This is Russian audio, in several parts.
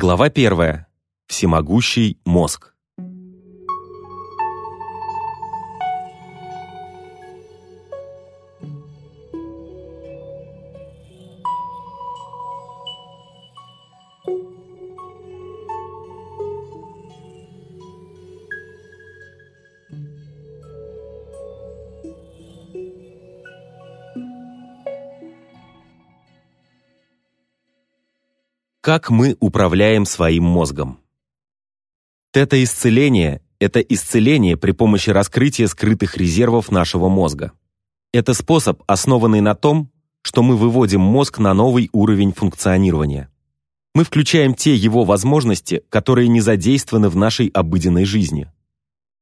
Глава 1. Всемогущий мозг. Как мы управляем своим мозгом? Тета-исцеление – это исцеление при помощи раскрытия скрытых резервов нашего мозга. Это способ, основанный на том, что мы выводим мозг на новый уровень функционирования. Мы включаем те его возможности, которые не задействованы в нашей обыденной жизни.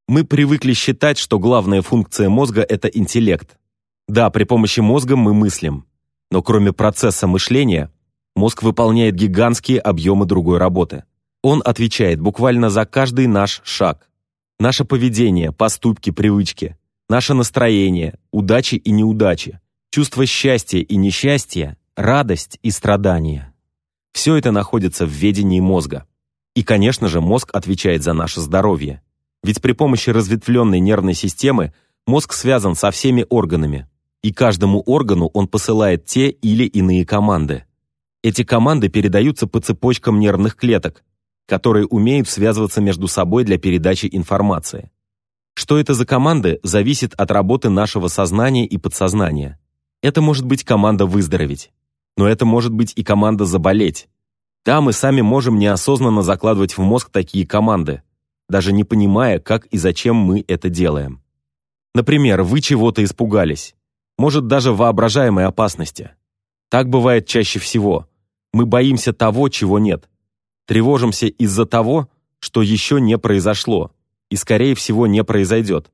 Мы привыкли считать, что главная функция мозга – это интеллект. Да, при помощи мозга мы мыслим, но кроме процесса мышления – Мозг выполняет гигантские объемы другой работы. Он отвечает буквально за каждый наш шаг. Наше поведение, поступки, привычки, наше настроение, удачи и неудачи, чувство счастья и несчастья, радость и страдания. Все это находится в ведении мозга. И, конечно же, мозг отвечает за наше здоровье. Ведь при помощи разветвленной нервной системы мозг связан со всеми органами, и каждому органу он посылает те или иные команды. Эти команды передаются по цепочкам нервных клеток, которые умеют связываться между собой для передачи информации. Что это за команды, зависит от работы нашего сознания и подсознания. Это может быть команда «выздороветь», но это может быть и команда «заболеть». Да, мы сами можем неосознанно закладывать в мозг такие команды, даже не понимая, как и зачем мы это делаем. Например, вы чего-то испугались, может даже воображаемой опасности. Так бывает чаще всего – мы боимся того, чего нет. Тревожимся из-за того, что еще не произошло и, скорее всего, не произойдет.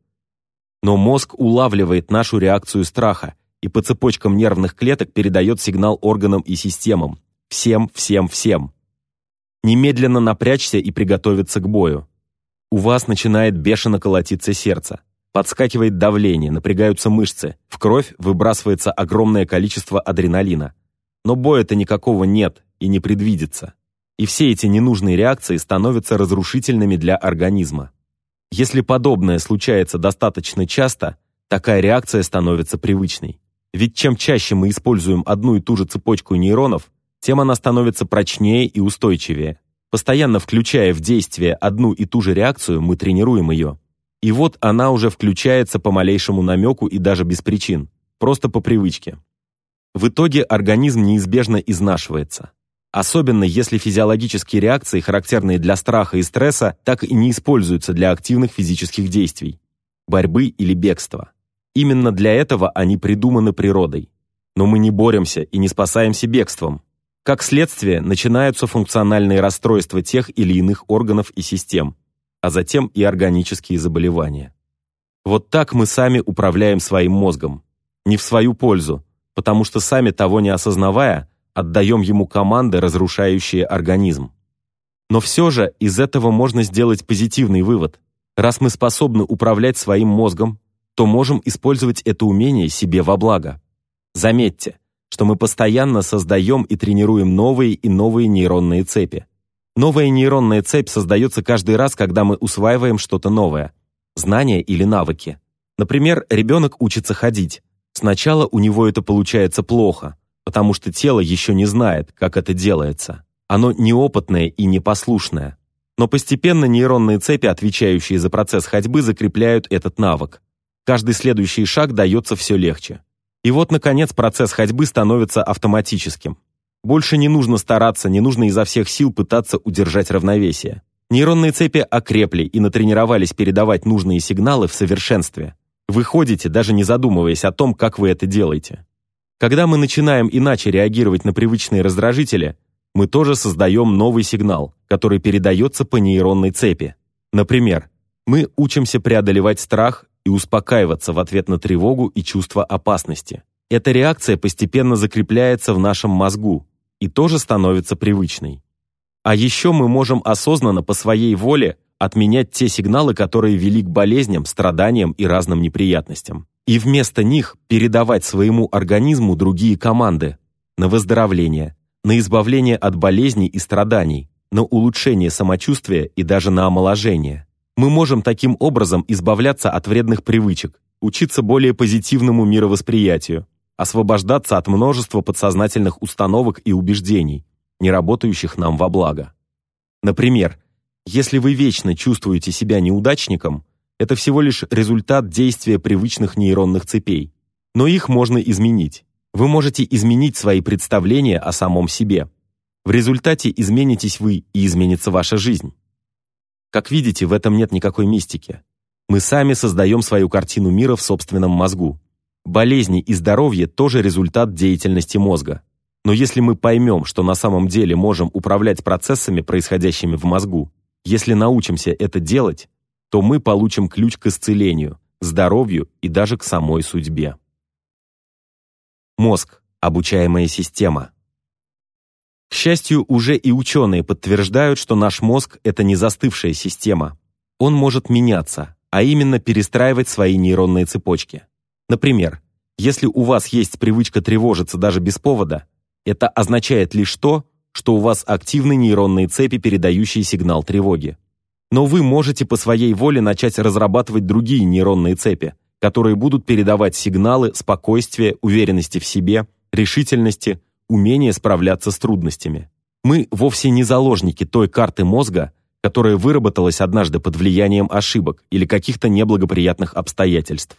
Но мозг улавливает нашу реакцию страха и по цепочкам нервных клеток передает сигнал органам и системам. Всем, всем, всем. Немедленно напрячься и приготовиться к бою. У вас начинает бешено колотиться сердце. Подскакивает давление, напрягаются мышцы. В кровь выбрасывается огромное количество адреналина. Но боя-то никакого нет и не предвидится. И все эти ненужные реакции становятся разрушительными для организма. Если подобное случается достаточно часто, такая реакция становится привычной. Ведь чем чаще мы используем одну и ту же цепочку нейронов, тем она становится прочнее и устойчивее. Постоянно включая в действие одну и ту же реакцию, мы тренируем ее. И вот она уже включается по малейшему намеку и даже без причин, просто по привычке. В итоге организм неизбежно изнашивается. Особенно если физиологические реакции, характерные для страха и стресса, так и не используются для активных физических действий, борьбы или бегства. Именно для этого они придуманы природой. Но мы не боремся и не спасаемся бегством. Как следствие, начинаются функциональные расстройства тех или иных органов и систем, а затем и органические заболевания. Вот так мы сами управляем своим мозгом. Не в свою пользу, потому что сами того не осознавая, отдаем ему команды, разрушающие организм. Но все же из этого можно сделать позитивный вывод. Раз мы способны управлять своим мозгом, то можем использовать это умение себе во благо. Заметьте, что мы постоянно создаем и тренируем новые и новые нейронные цепи. Новая нейронная цепь создается каждый раз, когда мы усваиваем что-то новое, знания или навыки. Например, ребенок учится ходить, Сначала у него это получается плохо, потому что тело еще не знает, как это делается. Оно неопытное и непослушное. Но постепенно нейронные цепи, отвечающие за процесс ходьбы, закрепляют этот навык. Каждый следующий шаг дается все легче. И вот, наконец, процесс ходьбы становится автоматическим. Больше не нужно стараться, не нужно изо всех сил пытаться удержать равновесие. Нейронные цепи окрепли и натренировались передавать нужные сигналы в совершенстве. Вы ходите, даже не задумываясь о том, как вы это делаете. Когда мы начинаем иначе реагировать на привычные раздражители, мы тоже создаем новый сигнал, который передается по нейронной цепи. Например, мы учимся преодолевать страх и успокаиваться в ответ на тревогу и чувство опасности. Эта реакция постепенно закрепляется в нашем мозгу и тоже становится привычной. А еще мы можем осознанно по своей воле отменять те сигналы, которые вели к болезням, страданиям и разным неприятностям. И вместо них передавать своему организму другие команды на выздоровление, на избавление от болезней и страданий, на улучшение самочувствия и даже на омоложение. Мы можем таким образом избавляться от вредных привычек, учиться более позитивному мировосприятию, освобождаться от множества подсознательных установок и убеждений, не работающих нам во благо. Например, если вы вечно чувствуете себя неудачником, это всего лишь результат действия привычных нейронных цепей. Но их можно изменить. Вы можете изменить свои представления о самом себе. В результате изменитесь вы и изменится ваша жизнь. Как видите, в этом нет никакой мистики. Мы сами создаем свою картину мира в собственном мозгу. Болезни и здоровье тоже результат деятельности мозга. Но если мы поймем, что на самом деле можем управлять процессами, происходящими в мозгу, если научимся это делать, то мы получим ключ к исцелению, здоровью и даже к самой судьбе. Мозг – обучаемая система. К счастью, уже и ученые подтверждают, что наш мозг – это не застывшая система. Он может меняться, а именно перестраивать свои нейронные цепочки. Например, если у вас есть привычка тревожиться даже без повода, это означает лишь то, что у вас активны нейронные цепи, передающие сигнал тревоги. Но вы можете по своей воле начать разрабатывать другие нейронные цепи, которые будут передавать сигналы спокойствия, уверенности в себе, решительности, умения справляться с трудностями. Мы вовсе не заложники той карты мозга, которая выработалась однажды под влиянием ошибок или каких-то неблагоприятных обстоятельств.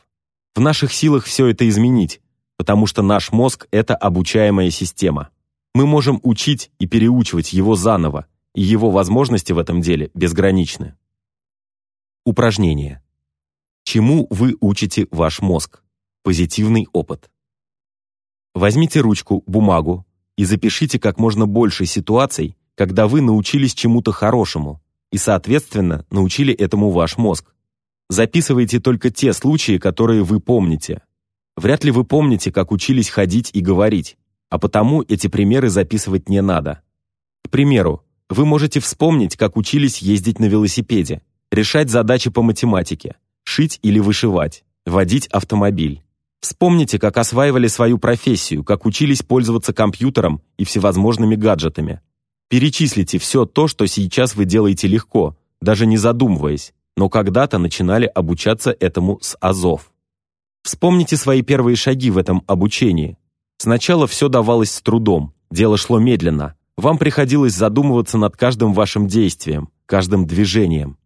В наших силах все это изменить, потому что наш мозг – это обучаемая система. Мы можем учить и переучивать его заново, и его возможности в этом деле безграничны. Упражнение. Чему вы учите ваш мозг? Позитивный опыт. Возьмите ручку, бумагу и запишите как можно больше ситуаций, когда вы научились чему-то хорошему и, соответственно, научили этому ваш мозг. Записывайте только те случаи, которые вы помните. Вряд ли вы помните, как учились ходить и говорить, а потому эти примеры записывать не надо. К примеру, вы можете вспомнить, как учились ездить на велосипеде, решать задачи по математике, шить или вышивать, водить автомобиль. Вспомните, как осваивали свою профессию, как учились пользоваться компьютером и всевозможными гаджетами. Перечислите все то, что сейчас вы делаете легко, даже не задумываясь, но когда-то начинали обучаться этому с азов. Вспомните свои первые шаги в этом обучении. Сначала все давалось с трудом, дело шло медленно. Вам приходилось задумываться над каждым вашим действием, каждым движением.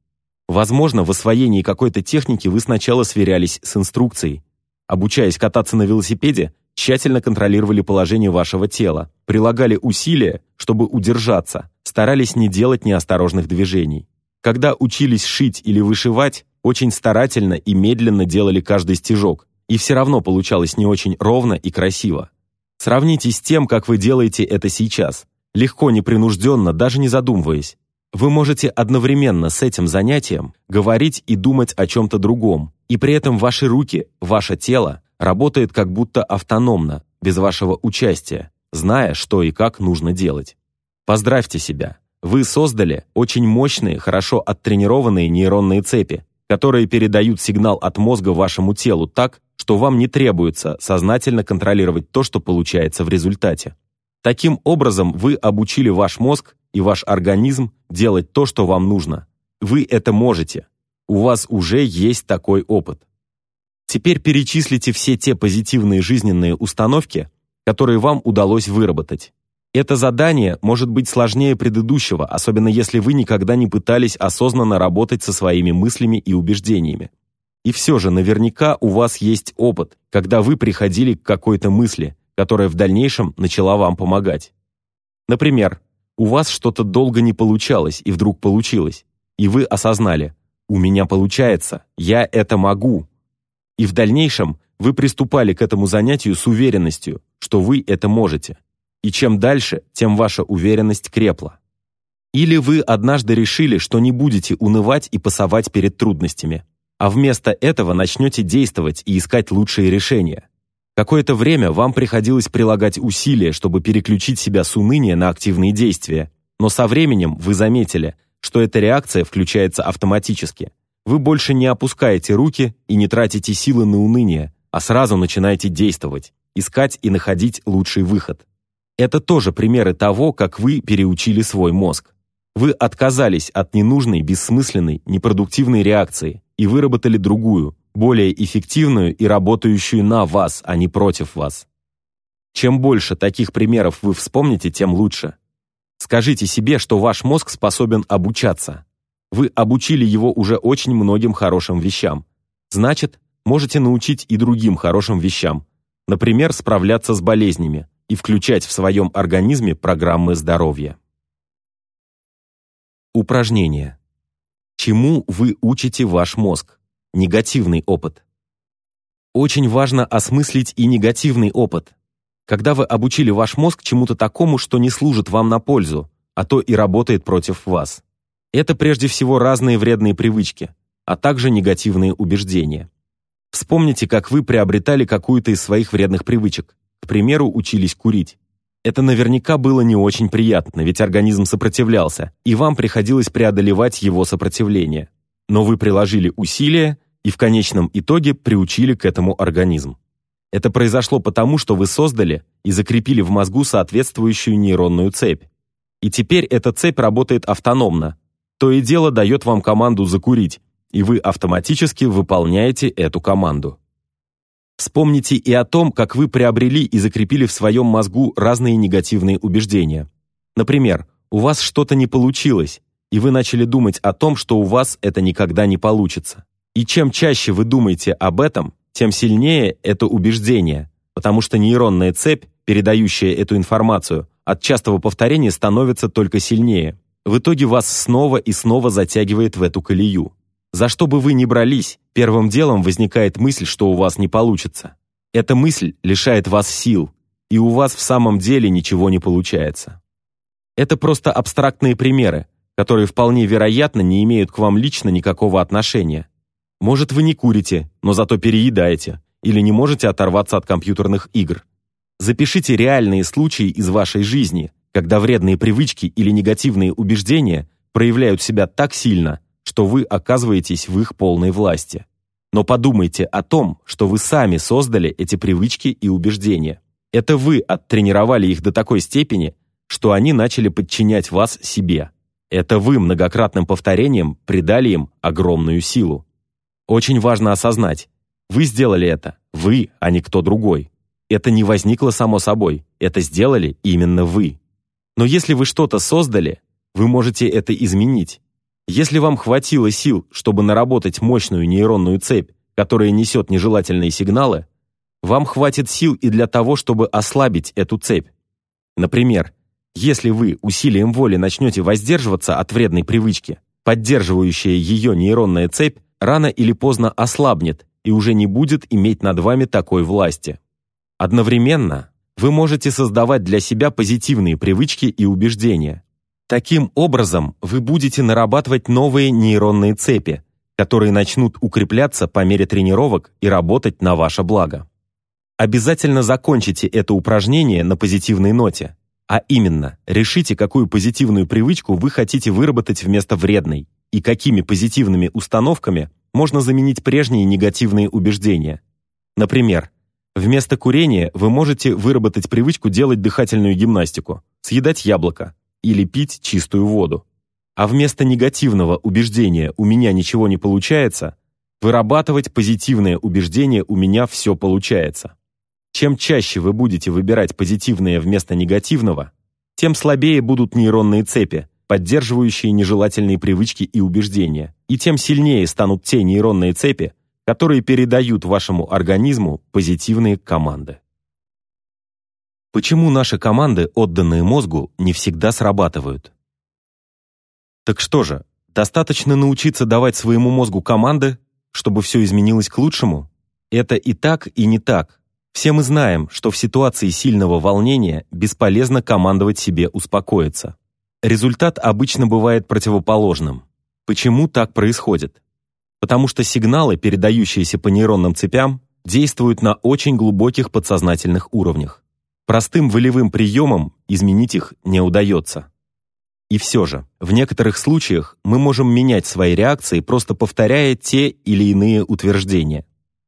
Возможно, в освоении какой-то техники вы сначала сверялись с инструкцией. Обучаясь кататься на велосипеде, тщательно контролировали положение вашего тела, прилагали усилия, чтобы удержаться, старались не делать неосторожных движений. Когда учились шить или вышивать, очень старательно и медленно делали каждый стежок, и все равно получалось не очень ровно и красиво. Сравните с тем, как вы делаете это сейчас. Легко, непринужденно, даже не задумываясь. Вы можете одновременно с этим занятием говорить и думать о чем-то другом, и при этом ваши руки, ваше тело работает как будто автономно, без вашего участия, зная, что и как нужно делать. Поздравьте себя. Вы создали очень мощные, хорошо оттренированные нейронные цепи, которые передают сигнал от мозга вашему телу так, что вам не требуется сознательно контролировать то, что получается в результате. Таким образом, вы обучили ваш мозг и ваш организм делать то, что вам нужно. Вы это можете. У вас уже есть такой опыт. Теперь перечислите все те позитивные жизненные установки, которые вам удалось выработать. Это задание может быть сложнее предыдущего, особенно если вы никогда не пытались осознанно работать со своими мыслями и убеждениями. И все же наверняка у вас есть опыт, когда вы приходили к какой-то мысли, которая в дальнейшем начала вам помогать. Например, у вас что-то долго не получалось и вдруг получилось, и вы осознали «у меня получается, я это могу», и в дальнейшем вы приступали к этому занятию с уверенностью, что вы это можете. И чем дальше, тем ваша уверенность крепла. Или вы однажды решили, что не будете унывать и пасовать перед трудностями, а вместо этого начнете действовать и искать лучшие решения. Какое-то время вам приходилось прилагать усилия, чтобы переключить себя с уныния на активные действия, но со временем вы заметили, что эта реакция включается автоматически – вы больше не опускаете руки и не тратите силы на уныние, а сразу начинаете действовать, искать и находить лучший выход. Это тоже примеры того, как вы переучили свой мозг. Вы отказались от ненужной, бессмысленной, непродуктивной реакции и выработали другую, более эффективную и работающую на вас, а не против вас. Чем больше таких примеров вы вспомните, тем лучше. Скажите себе, что ваш мозг способен обучаться. Вы обучили его уже очень многим хорошим вещам. Значит, можете научить и другим хорошим вещам. Например, справляться с болезнями и включать в своем организме программы здоровья. Упражнение. Чему вы учите ваш мозг? Негативный опыт. Очень важно осмыслить и негативный опыт. Когда вы обучили ваш мозг чему-то такому, что не служит вам на пользу, а то и работает против вас. Это прежде всего разные вредные привычки, а также негативные убеждения. Вспомните, как вы приобретали какую-то из своих вредных привычек. Примеру, учились курить. Это наверняка было не очень приятно, ведь организм сопротивлялся, и вам приходилось преодолевать его сопротивление. Но вы приложили усилия и в конечном итоге приучили к этому организм. Это произошло потому, что вы создали и закрепили в мозгу соответствующую нейронную цепь. И теперь эта цепь работает автономно. То и дело дает вам команду закурить, и вы автоматически выполняете эту команду. Вспомните и о том, как вы приобрели и закрепили в своем мозгу разные негативные убеждения. Например, у вас что-то не получилось, и вы начали думать о том, что у вас это никогда не получится. И чем чаще вы думаете об этом, тем сильнее это убеждение, потому что нейронная цепь, передающая эту информацию, от частого повторения становится только сильнее. В итоге вас снова и снова затягивает в эту колею. За что бы вы ни брались, первым делом возникает мысль, что у вас не получится. Эта мысль лишает вас сил, и у вас в самом деле ничего не получается. Это просто абстрактные примеры, которые вполне вероятно не имеют к вам лично никакого отношения. Может, вы не курите, но зато переедаете, или не можете оторваться от компьютерных игр. Запишите реальные случаи из вашей жизни, когда вредные привычки или негативные убеждения проявляют себя так сильно, что вы оказываетесь в их полной власти. Но подумайте о том, что вы сами создали эти привычки и убеждения. Это вы оттренировали их до такой степени, что они начали подчинять вас себе. Это вы многократным повторением придали им огромную силу. Очень важно осознать, вы сделали это, вы, а не кто другой. Это не возникло само собой, это сделали именно вы. Но если вы что-то создали, вы можете это изменить, если вам хватило сил, чтобы наработать мощную нейронную цепь, которая несет нежелательные сигналы, вам хватит сил и для того, чтобы ослабить эту цепь. Например, если вы усилием воли начнете воздерживаться от вредной привычки, поддерживающая ее нейронная цепь рано или поздно ослабнет и уже не будет иметь над вами такой власти. Одновременно вы можете создавать для себя позитивные привычки и убеждения, Таким образом, вы будете нарабатывать новые нейронные цепи, которые начнут укрепляться по мере тренировок и работать на ваше благо. Обязательно закончите это упражнение на позитивной ноте, а именно, решите, какую позитивную привычку вы хотите выработать вместо вредной и какими позитивными установками можно заменить прежние негативные убеждения. Например, вместо курения вы можете выработать привычку делать дыхательную гимнастику, съедать яблоко, или пить чистую воду. А вместо негативного убеждения «у меня ничего не получается» вырабатывать позитивное убеждение «у меня все получается». Чем чаще вы будете выбирать позитивное вместо негативного, тем слабее будут нейронные цепи, поддерживающие нежелательные привычки и убеждения, и тем сильнее станут те нейронные цепи, которые передают вашему организму позитивные команды. Почему наши команды, отданные мозгу, не всегда срабатывают? Так что же, достаточно научиться давать своему мозгу команды, чтобы все изменилось к лучшему? Это и так, и не так. Все мы знаем, что в ситуации сильного волнения бесполезно командовать себе успокоиться. Результат обычно бывает противоположным. Почему так происходит? Потому что сигналы, передающиеся по нейронным цепям, действуют на очень глубоких подсознательных уровнях. Простым волевым приемом изменить их не удается. И все же, в некоторых случаях мы можем менять свои реакции, просто повторяя те или иные утверждения.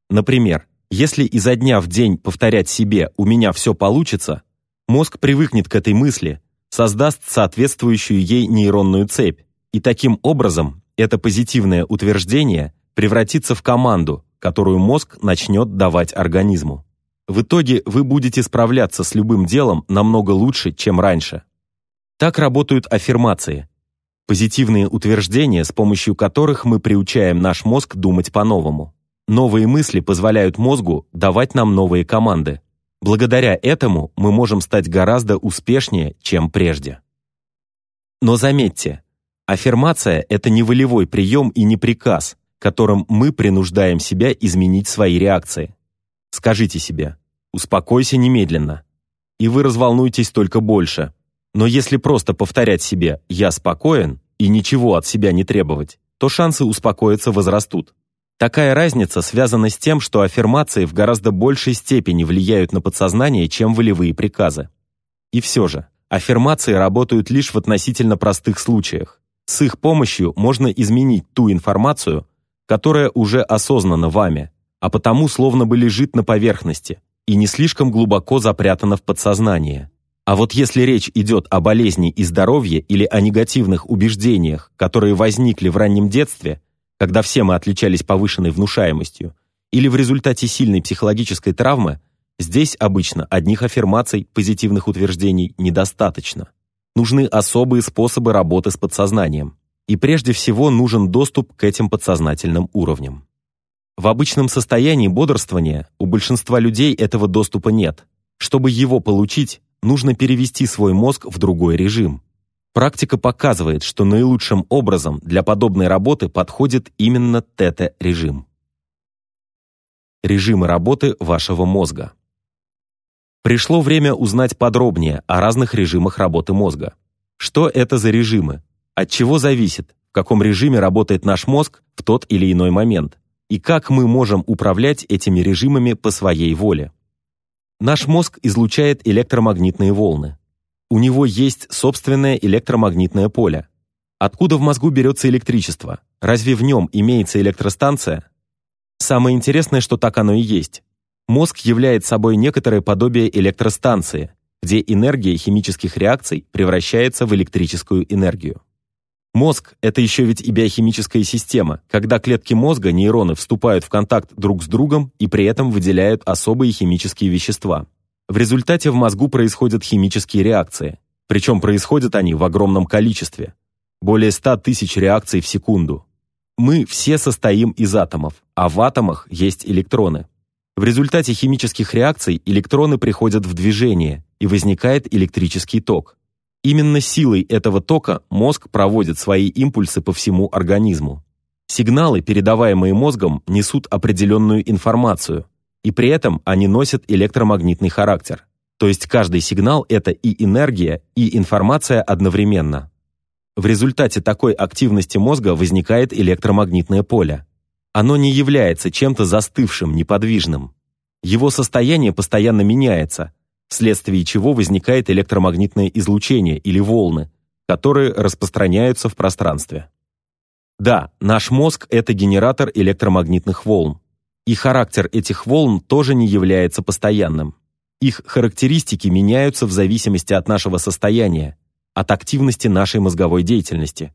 Например, если изо дня в день повторять себе «у меня все получится», мозг привыкнет к этой мысли, создаст соответствующую ей нейронную цепь, и таким образом это позитивное утверждение превратится в команду, которую мозг начнет давать организму. В итоге вы будете справляться с любым делом намного лучше, чем раньше. Так работают аффирмации. Позитивные утверждения, с помощью которых мы приучаем наш мозг думать по-новому. Новые мысли позволяют мозгу давать нам новые команды. Благодаря этому мы можем стать гораздо успешнее, чем прежде. Но заметьте, аффирмация – это не волевой прием и не приказ, которым мы принуждаем себя изменить свои реакции. Скажите себе «успокойся немедленно», и вы разволнуетесь только больше. Но если просто повторять себе «я спокоен» и ничего от себя не требовать, то шансы успокоиться возрастут. Такая разница связана с тем, что аффирмации в гораздо большей степени влияют на подсознание, чем волевые приказы. И все же, аффирмации работают лишь в относительно простых случаях. С их помощью можно изменить ту информацию, которая уже осознана вами, а потому словно бы лежит на поверхности и не слишком глубоко запрятана в подсознание. А вот если речь идет о болезни и здоровье или о негативных убеждениях, которые возникли в раннем детстве – когда все мы отличались повышенной внушаемостью, или в результате сильной психологической травмы, здесь обычно одних аффирмаций, позитивных утверждений недостаточно. Нужны особые способы работы с подсознанием. И прежде всего нужен доступ к этим подсознательным уровням. В обычном состоянии бодрствования у большинства людей этого доступа нет. Чтобы его получить, нужно перевести свой мозг в другой режим. Практика показывает, что наилучшим образом для подобной работы подходит именно тета-режим. Режимы работы вашего мозга. Пришло время узнать подробнее о разных режимах работы мозга. Что это за режимы? От чего зависит, в каком режиме работает наш мозг в тот или иной момент? И как мы можем управлять этими режимами по своей воле? Наш мозг излучает электромагнитные волны. У него есть собственное электромагнитное поле. Откуда в мозгу берется электричество? Разве в нем имеется электростанция? Самое интересное, что так оно и есть. Мозг является собой некоторое подобие электростанции, где энергия химических реакций превращается в электрическую энергию. Мозг – это еще ведь и биохимическая система, когда клетки мозга, нейроны, вступают в контакт друг с другом и при этом выделяют особые химические вещества. В результате в мозгу происходят химические реакции, причем происходят они в огромном количестве. Более 100 тысяч реакций в секунду. Мы все состоим из атомов, а в атомах есть электроны. В результате химических реакций электроны приходят в движение, и возникает электрический ток. Именно силой этого тока мозг проводит свои импульсы по всему организму. Сигналы, передаваемые мозгом, несут определенную информацию, и при этом они носят электромагнитный характер. То есть каждый сигнал – это и энергия, и информация одновременно. В результате такой активности мозга возникает электромагнитное поле. Оно не является чем-то застывшим, неподвижным. Его состояние постоянно меняется, вследствие чего возникает электромагнитное излучение или волны, которые распространяются в пространстве. Да, наш мозг – это генератор электромагнитных волн. И характер этих волн тоже не является постоянным. Их характеристики меняются в зависимости от нашего состояния, от активности нашей мозговой деятельности.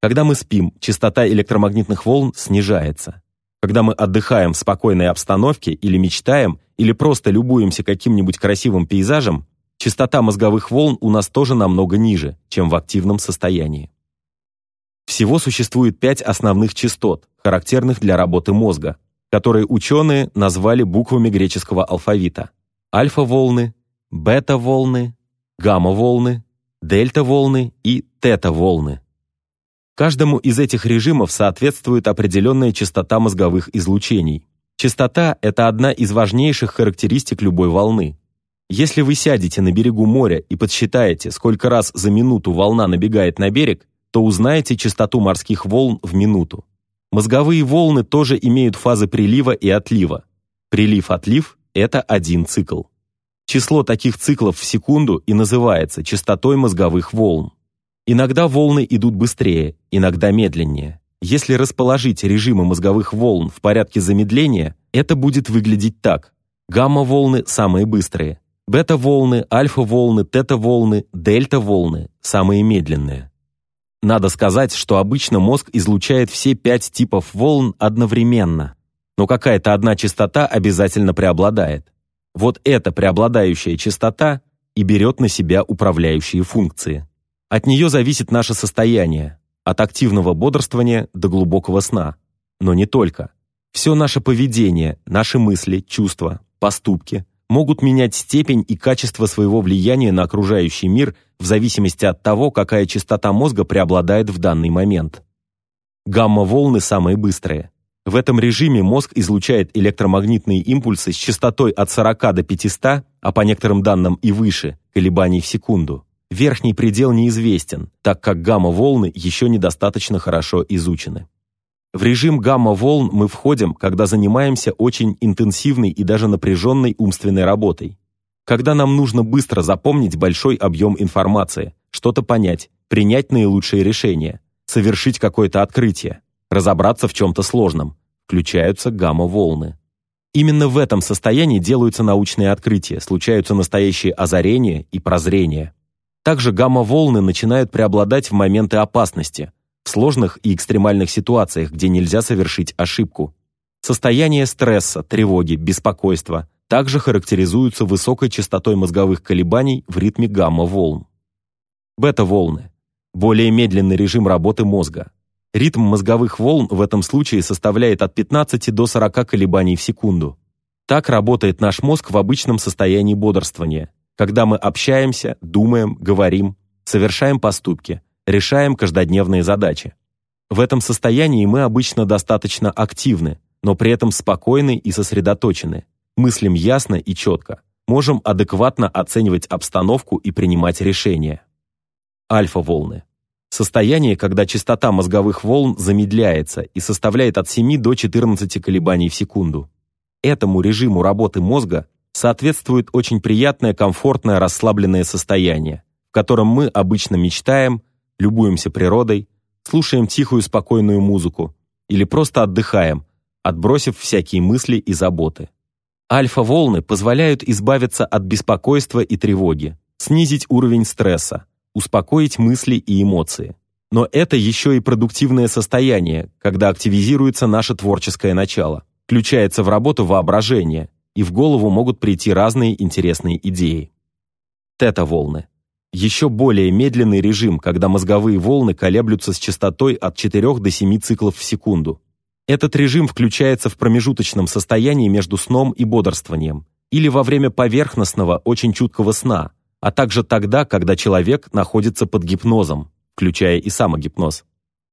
Когда мы спим, частота электромагнитных волн снижается. Когда мы отдыхаем в спокойной обстановке или мечтаем, или просто любуемся каким-нибудь красивым пейзажем, частота мозговых волн у нас тоже намного ниже, чем в активном состоянии. Всего существует пять основных частот, характерных для работы мозга, которые ученые назвали буквами греческого алфавита. Альфа-волны, бета-волны, гамма-волны, дельта-волны и тета-волны. Каждому из этих режимов соответствует определенная частота мозговых излучений. Частота – это одна из важнейших характеристик любой волны. Если вы сядете на берегу моря и подсчитаете, сколько раз за минуту волна набегает на берег, то узнаете частоту морских волн в минуту. Мозговые волны тоже имеют фазы прилива и отлива. Прилив-отлив – это один цикл. Число таких циклов в секунду и называется частотой мозговых волн. Иногда волны идут быстрее, иногда медленнее. Если расположить режимы мозговых волн в порядке замедления, это будет выглядеть так. Гамма-волны самые быстрые, Бета-волны, альфа-волны, тета-волны, дельта-волны – самые медленные. Надо сказать, что обычно мозг излучает все пять типов волн одновременно, но какая-то одна частота обязательно преобладает. Вот эта преобладающая частота и берет на себя управляющие функции. От нее зависит наше состояние, от активного бодрствования до глубокого сна. Но не только. Все наше поведение, наши мысли, чувства, поступки могут менять степень и качество своего влияния на окружающий мир в зависимости от того, какая частота мозга преобладает в данный момент. Гамма-волны самые быстрые. В этом режиме мозг излучает электромагнитные импульсы с частотой от 40 до 500, а по некоторым данным и выше, колебаний в секунду. Верхний предел неизвестен, так как гамма-волны еще недостаточно хорошо изучены. В режим гамма-волн мы входим, когда занимаемся очень интенсивной и даже напряженной умственной работой. Когда нам нужно быстро запомнить большой объем информации, что-то понять, принять наилучшее решение, совершить какое-то открытие, разобраться в чем-то сложном, включаются гамма-волны. Именно в этом состоянии делаются научные открытия, случаются настоящие озарения и прозрения. Также гамма-волны начинают преобладать в моменты опасности, в сложных и экстремальных ситуациях, где нельзя совершить ошибку. Состояние стресса, тревоги, беспокойства также характеризуются высокой частотой мозговых колебаний в ритме гамма-волн. Бета-волны – более медленный режим работы мозга, Ритм мозговых волн в этом случае составляет от 15 до 40 колебаний в секунду. Так работает наш мозг в обычном состоянии бодрствования, когда мы общаемся, думаем, говорим, совершаем поступки, решаем каждодневные задачи. В этом состоянии мы обычно достаточно активны, но при этом спокойны и сосредоточены, мыслим ясно и четко, можем адекватно оценивать обстановку и принимать решения. Альфа-волны. Состояние, когда частота мозговых волн замедляется и составляет от 7 до 14 колебаний в секунду. Этому режиму работы мозга соответствует очень приятное, комфортное, расслабленное состояние, в котором мы обычно мечтаем, любуемся природой, слушаем тихую спокойную музыку или просто отдыхаем, отбросив всякие мысли и заботы. Альфа-волны позволяют избавиться от беспокойства и тревоги, снизить уровень стресса, успокоить мысли и эмоции. Но это еще и продуктивное состояние, когда активизируется наше творческое начало, включается в работу воображение, и в голову могут прийти разные интересные идеи. Тета-волны. Еще более медленный режим, когда мозговые волны колеблются с частотой от 4 до 7 циклов в секунду. Этот режим включается в промежуточном состоянии между сном и бодрствованием или во время поверхностного, очень чуткого сна, а также тогда, когда человек находится под гипнозом, включая и самогипноз.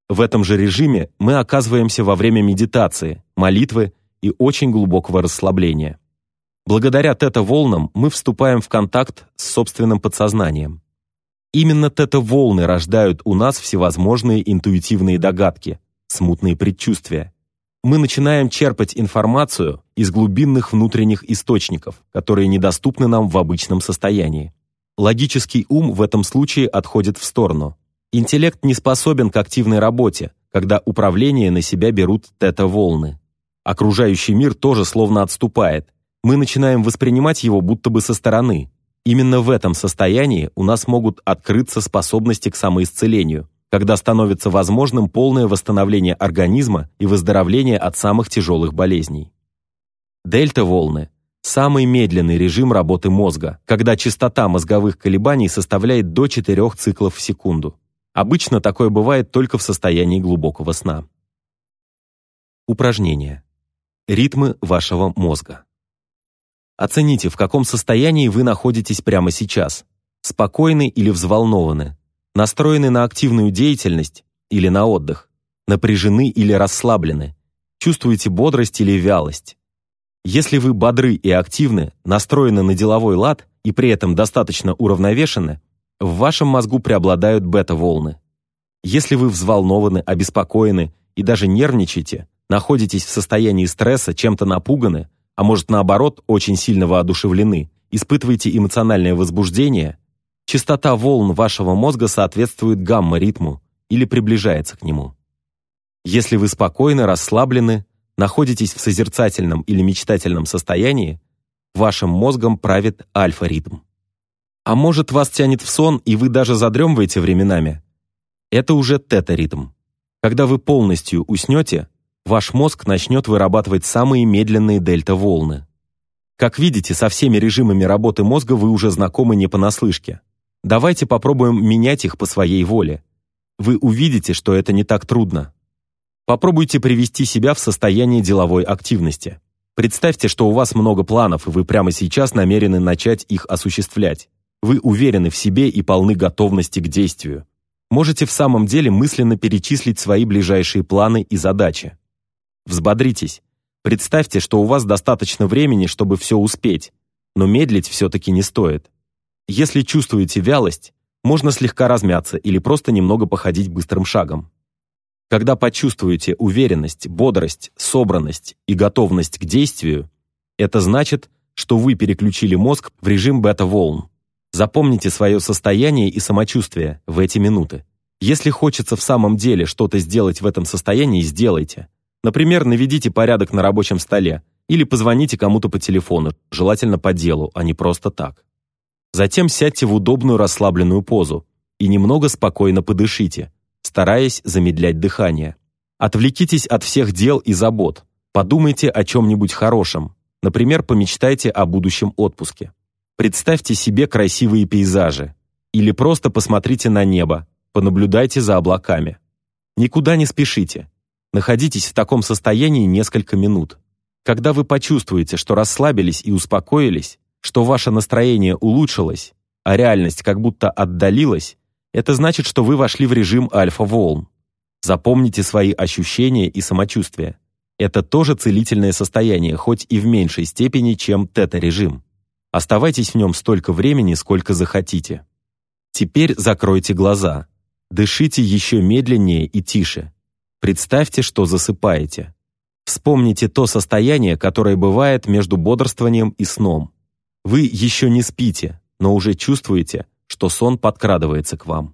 В этом же режиме мы оказываемся во время медитации, молитвы и очень глубокого расслабления. Благодаря тета-волнам мы вступаем в контакт с собственным подсознанием. Именно тета-волны рождают у нас всевозможные интуитивные догадки, смутные предчувствия. Мы начинаем черпать информацию из глубинных внутренних источников, которые недоступны нам в обычном состоянии. Логический ум в этом случае отходит в сторону. Интеллект не способен к активной работе, когда управление на себя берут тета-волны. Окружающий мир тоже словно отступает. Мы начинаем воспринимать его будто бы со стороны. Именно в этом состоянии у нас могут открыться способности к самоисцелению, когда становится возможным полное восстановление организма и выздоровление от самых тяжелых болезней. Дельта-волны Самый медленный режим работы мозга, когда частота мозговых колебаний составляет до 4 циклов в секунду. Обычно такое бывает только в состоянии глубокого сна. Упражнение. Ритмы вашего мозга. Оцените, в каком состоянии вы находитесь прямо сейчас. Спокойны или взволнованы, настроены на активную деятельность или на отдых, напряжены или расслаблены, чувствуете бодрость или вялость, если вы бодры и активны, настроены на деловой лад и при этом достаточно уравновешены, в вашем мозгу преобладают бета-волны. Если вы взволнованы, обеспокоены и даже нервничаете, находитесь в состоянии стресса, чем-то напуганы, а может наоборот, очень сильно воодушевлены, испытываете эмоциональное возбуждение, частота волн вашего мозга соответствует гамма-ритму или приближается к нему. Если вы спокойны, расслаблены, находитесь в созерцательном или мечтательном состоянии, вашим мозгом правит альфа-ритм. А может, вас тянет в сон, и вы даже задремываете временами? Это уже тета-ритм. Когда вы полностью уснете, ваш мозг начнет вырабатывать самые медленные дельта-волны. Как видите, со всеми режимами работы мозга вы уже знакомы не понаслышке. Давайте попробуем менять их по своей воле. Вы увидите, что это не так трудно. Попробуйте привести себя в состояние деловой активности. Представьте, что у вас много планов, и вы прямо сейчас намерены начать их осуществлять. Вы уверены в себе и полны готовности к действию. Можете в самом деле мысленно перечислить свои ближайшие планы и задачи. Взбодритесь. Представьте, что у вас достаточно времени, чтобы все успеть, но медлить все-таки не стоит. Если чувствуете вялость, можно слегка размяться или просто немного походить быстрым шагом. Когда почувствуете уверенность, бодрость, собранность и готовность к действию, это значит, что вы переключили мозг в режим бета-волн. Запомните свое состояние и самочувствие в эти минуты. Если хочется в самом деле что-то сделать в этом состоянии, сделайте. Например, наведите порядок на рабочем столе или позвоните кому-то по телефону, желательно по делу, а не просто так. Затем сядьте в удобную расслабленную позу и немного спокойно подышите, стараясь замедлять дыхание. Отвлекитесь от всех дел и забот. Подумайте о чем-нибудь хорошем. Например, помечтайте о будущем отпуске. Представьте себе красивые пейзажи. Или просто посмотрите на небо, понаблюдайте за облаками. Никуда не спешите. Находитесь в таком состоянии несколько минут. Когда вы почувствуете, что расслабились и успокоились, что ваше настроение улучшилось, а реальность как будто отдалилась, это значит, что вы вошли в режим альфа-волн. Запомните свои ощущения и самочувствие. Это тоже целительное состояние, хоть и в меньшей степени, чем тета-режим. Оставайтесь в нем столько времени, сколько захотите. Теперь закройте глаза. Дышите еще медленнее и тише. Представьте, что засыпаете. Вспомните то состояние, которое бывает между бодрствованием и сном. Вы еще не спите, но уже чувствуете, что сон подкрадывается к вам.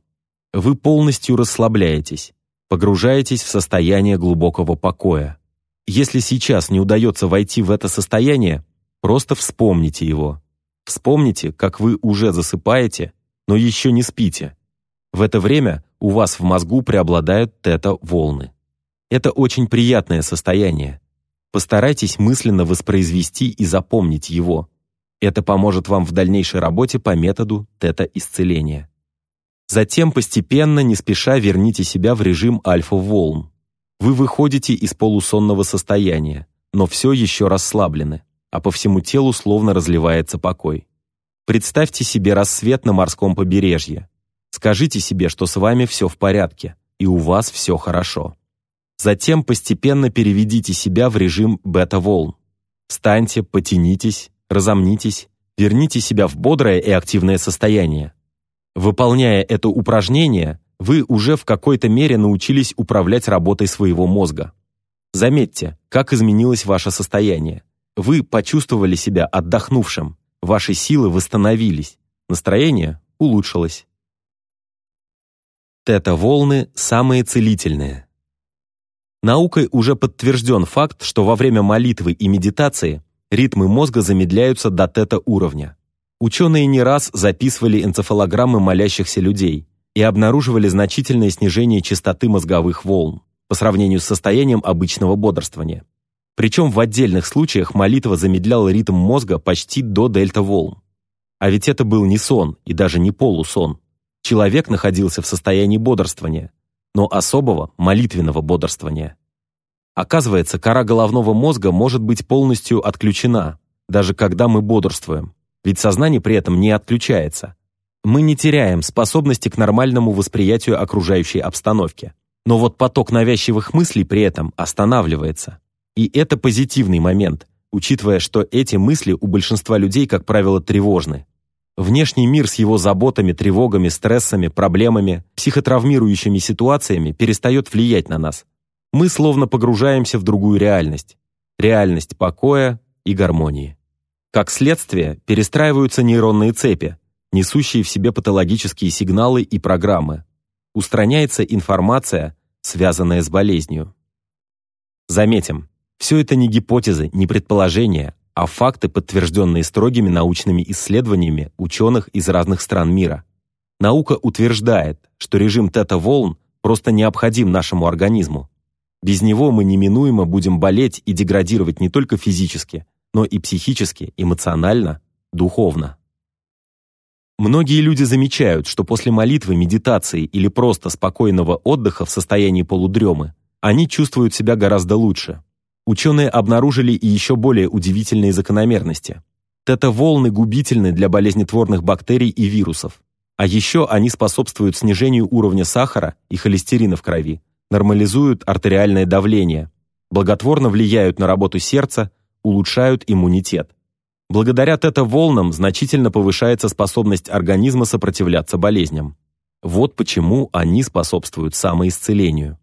Вы полностью расслабляетесь, погружаетесь в состояние глубокого покоя. Если сейчас не удается войти в это состояние, просто вспомните его. Вспомните, как вы уже засыпаете, но еще не спите. В это время у вас в мозгу преобладают тета-волны. Это очень приятное состояние. Постарайтесь мысленно воспроизвести и запомнить его. Это поможет вам в дальнейшей работе по методу тета-исцеления. Затем постепенно, не спеша, верните себя в режим альфа-волн. Вы выходите из полусонного состояния, но все еще расслаблены, а по всему телу словно разливается покой. Представьте себе рассвет на морском побережье. Скажите себе, что с вами все в порядке, и у вас все хорошо. Затем постепенно переведите себя в режим бета-волн. Встаньте, потянитесь, разомнитесь, верните себя в бодрое и активное состояние. Выполняя это упражнение, вы уже в какой-то мере научились управлять работой своего мозга. Заметьте, как изменилось ваше состояние. Вы почувствовали себя отдохнувшим, ваши силы восстановились, настроение улучшилось. Тета-волны самые целительные. Наукой уже подтвержден факт, что во время молитвы и медитации ритмы мозга замедляются до тета-уровня. Ученые не раз записывали энцефалограммы молящихся людей и обнаруживали значительное снижение частоты мозговых волн по сравнению с состоянием обычного бодрствования. Причем в отдельных случаях молитва замедляла ритм мозга почти до дельта-волн. А ведь это был не сон и даже не полусон. Человек находился в состоянии бодрствования, но особого молитвенного бодрствования. Оказывается, кора головного мозга может быть полностью отключена, даже когда мы бодрствуем, ведь сознание при этом не отключается. Мы не теряем способности к нормальному восприятию окружающей обстановки. Но вот поток навязчивых мыслей при этом останавливается. И это позитивный момент, учитывая, что эти мысли у большинства людей, как правило, тревожны. Внешний мир с его заботами, тревогами, стрессами, проблемами, психотравмирующими ситуациями перестает влиять на нас, мы словно погружаемся в другую реальность. Реальность покоя и гармонии. Как следствие, перестраиваются нейронные цепи, несущие в себе патологические сигналы и программы. Устраняется информация, связанная с болезнью. Заметим, все это не гипотезы, не предположения, а факты, подтвержденные строгими научными исследованиями ученых из разных стран мира. Наука утверждает, что режим тета-волн просто необходим нашему организму. Без него мы неминуемо будем болеть и деградировать не только физически, но и психически, эмоционально, духовно. Многие люди замечают, что после молитвы, медитации или просто спокойного отдыха в состоянии полудремы они чувствуют себя гораздо лучше. Ученые обнаружили и еще более удивительные закономерности. Тета-волны губительны для болезнетворных бактерий и вирусов. А еще они способствуют снижению уровня сахара и холестерина в крови, нормализуют артериальное давление, благотворно влияют на работу сердца, улучшают иммунитет. Благодаря тета-волнам значительно повышается способность организма сопротивляться болезням. Вот почему они способствуют самоисцелению.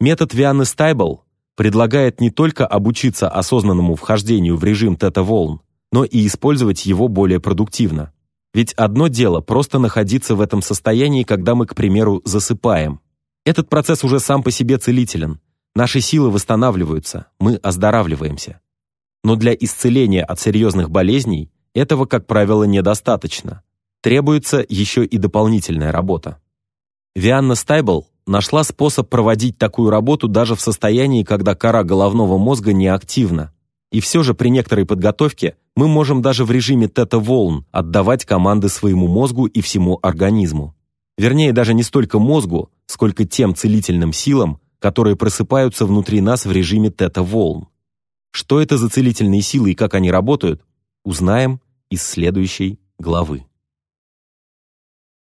Метод Вианны Стайбл предлагает не только обучиться осознанному вхождению в режим тета-волн, но и использовать его более продуктивно. Ведь одно дело просто находиться в этом состоянии, когда мы, к примеру, засыпаем. Этот процесс уже сам по себе целителен. Наши силы восстанавливаются, мы оздоравливаемся. Но для исцеления от серьезных болезней этого, как правило, недостаточно. Требуется еще и дополнительная работа. Вианна Стайбл нашла способ проводить такую работу даже в состоянии, когда кора головного мозга неактивна. И все же при некоторой подготовке мы можем даже в режиме тета-волн отдавать команды своему мозгу и всему организму. Вернее, даже не столько мозгу, сколько тем целительным силам, которые просыпаются внутри нас в режиме тета-волн. Что это за целительные силы и как они работают, узнаем из следующей главы.